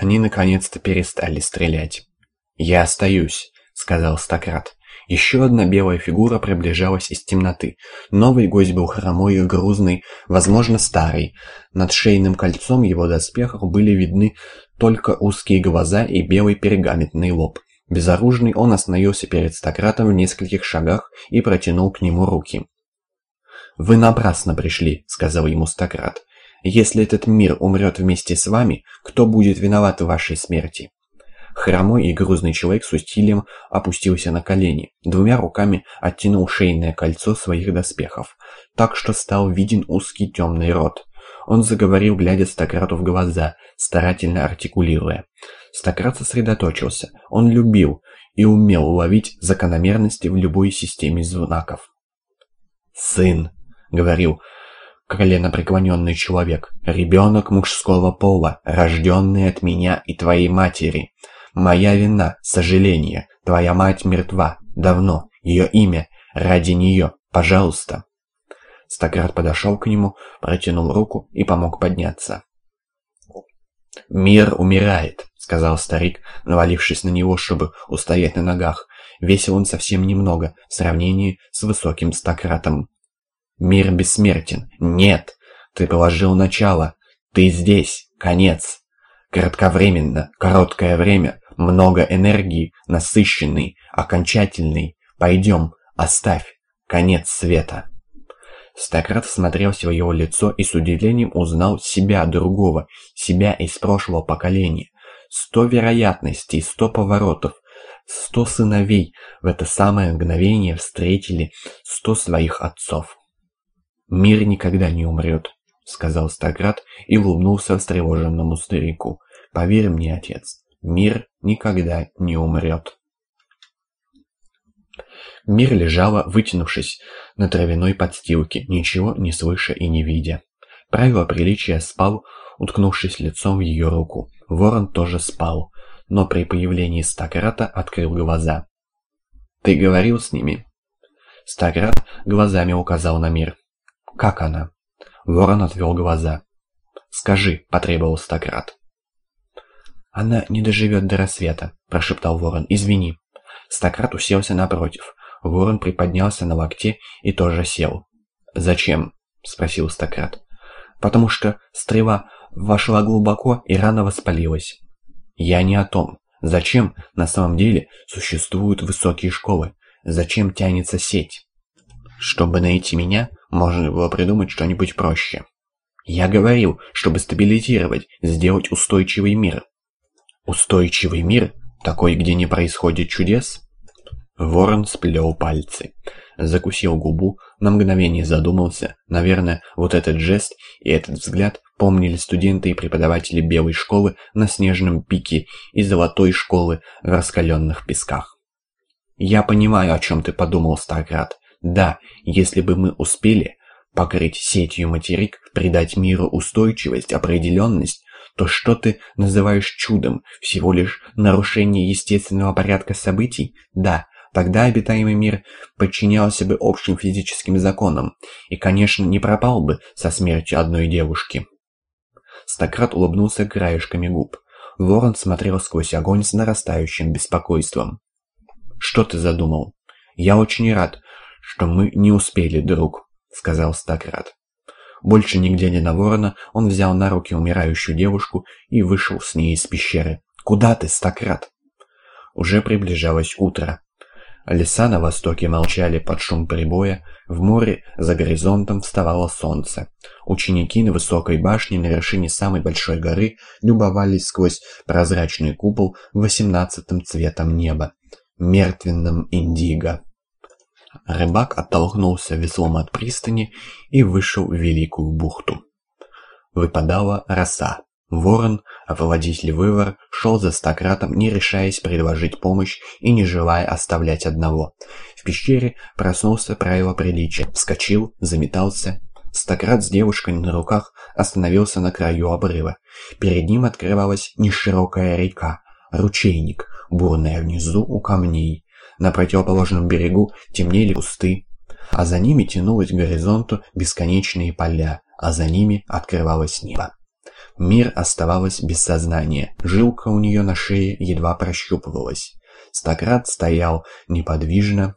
Они наконец-то перестали стрелять. «Я остаюсь», — сказал Стократ. Еще одна белая фигура приближалась из темноты. Новый гость был хромой и грузный, возможно, старый. Над шейным кольцом его доспехов были видны только узкие глаза и белый пергаментный лоб. Безоружный он остановился перед Стократом в нескольких шагах и протянул к нему руки. «Вы напрасно пришли», — сказал ему Стократ. «Если этот мир умрет вместе с вами, кто будет виноват в вашей смерти?» Хромой и грузный человек с усилием опустился на колени, двумя руками оттянул шейное кольцо своих доспехов, так что стал виден узкий темный рот. Он заговорил, глядя Стократу в глаза, старательно артикулируя. Стократ сосредоточился. Он любил и умел ловить закономерности в любой системе знаков. «Сын», — говорил коленопреклоненный человек, — «ребенок мужского пола, рожденный от меня и твоей матери. Моя вина, сожаление, твоя мать мертва, давно, ее имя, ради нее, пожалуйста». Стократ подошел к нему, протянул руку и помог подняться. «Мир умирает», — сказал старик, навалившись на него, чтобы устоять на ногах. Весил он совсем немного в сравнении с высоким стократом. «Мир бессмертен. Нет! Ты положил начало. Ты здесь. Конец. Кратковременно, короткое время, много энергии, насыщенный, окончательный. Пойдем, оставь. Конец света». Стократ всмотрелся в его лицо и с удивлением узнал себя другого, себя из прошлого поколения. Сто вероятностей, сто поворотов, сто сыновей в это самое мгновение встретили сто своих отцов. «Мир никогда не умрет», — сказал Стократ и улыбнулся встревоженному старику. «Поверь мне, отец, мир никогда не умрет». Мир лежала, вытянувшись на травяной подстилке, ничего не слыша и не видя. Правило приличия спал, уткнувшись лицом в ее руку. Ворон тоже спал, но при появлении Стакрата открыл глаза. «Ты говорил с ними?» Стакрат глазами указал на мир. «Как она?» Ворон отвел глаза. «Скажи», — потребовал Стократ. «Она не доживет до рассвета», — прошептал Ворон. «Извини». Стократ уселся напротив. Ворон приподнялся на локте и тоже сел. «Зачем?» — спросил Стократ. «Потому что стрела вошла глубоко и рано воспалилась». «Я не о том. Зачем на самом деле существуют высокие школы? Зачем тянется сеть?» «Чтобы найти меня, можно было придумать что-нибудь проще». «Я говорил, чтобы стабилизировать, сделать устойчивый мир». «Устойчивый мир? Такой, где не происходит чудес?» Ворон сплел пальцы, закусил губу, на мгновение задумался. Наверное, вот этот жест и этот взгляд помнили студенты и преподаватели белой школы на снежном пике и золотой школы в раскаленных песках. «Я понимаю, о чем ты подумал, Старград. Да, если бы мы успели покрыть сетью материк, придать миру устойчивость, определенность, то что ты называешь чудом? Всего лишь нарушение естественного порядка событий? Да, Тогда обитаемый мир подчинялся бы общим физическим законам и, конечно, не пропал бы со смертью одной девушки. Стократ улыбнулся краешками губ. Ворон смотрел сквозь огонь с нарастающим беспокойством. «Что ты задумал?» «Я очень рад, что мы не успели, друг», — сказал Стократ. Больше не глядя на ворона, он взял на руки умирающую девушку и вышел с ней из пещеры. «Куда ты, Стократ?» Уже приближалось утро. Леса на востоке молчали под шум прибоя, в море за горизонтом вставало солнце. Ученики на высокой башне на вершине самой большой горы любовались сквозь прозрачный купол восемнадцатым цветом неба, мертвенным индиго. Рыбак оттолкнулся веслом от пристани и вышел в великую бухту. Выпадала роса. Ворон, овладитель вывор, шел за стократом, не решаясь предложить помощь и не желая оставлять одного. В пещере проснулся правило приличия, вскочил, заметался. Стократ с девушкой на руках остановился на краю обрыва. Перед ним открывалась неширокая река, ручейник, бурная внизу у камней. На противоположном берегу темнели кусты, а за ними тянулось к горизонту бесконечные поля, а за ними открывалось небо. Мир оставалась без сознания, жилка у нее на шее едва прощупывалась. Стократ стоял неподвижно,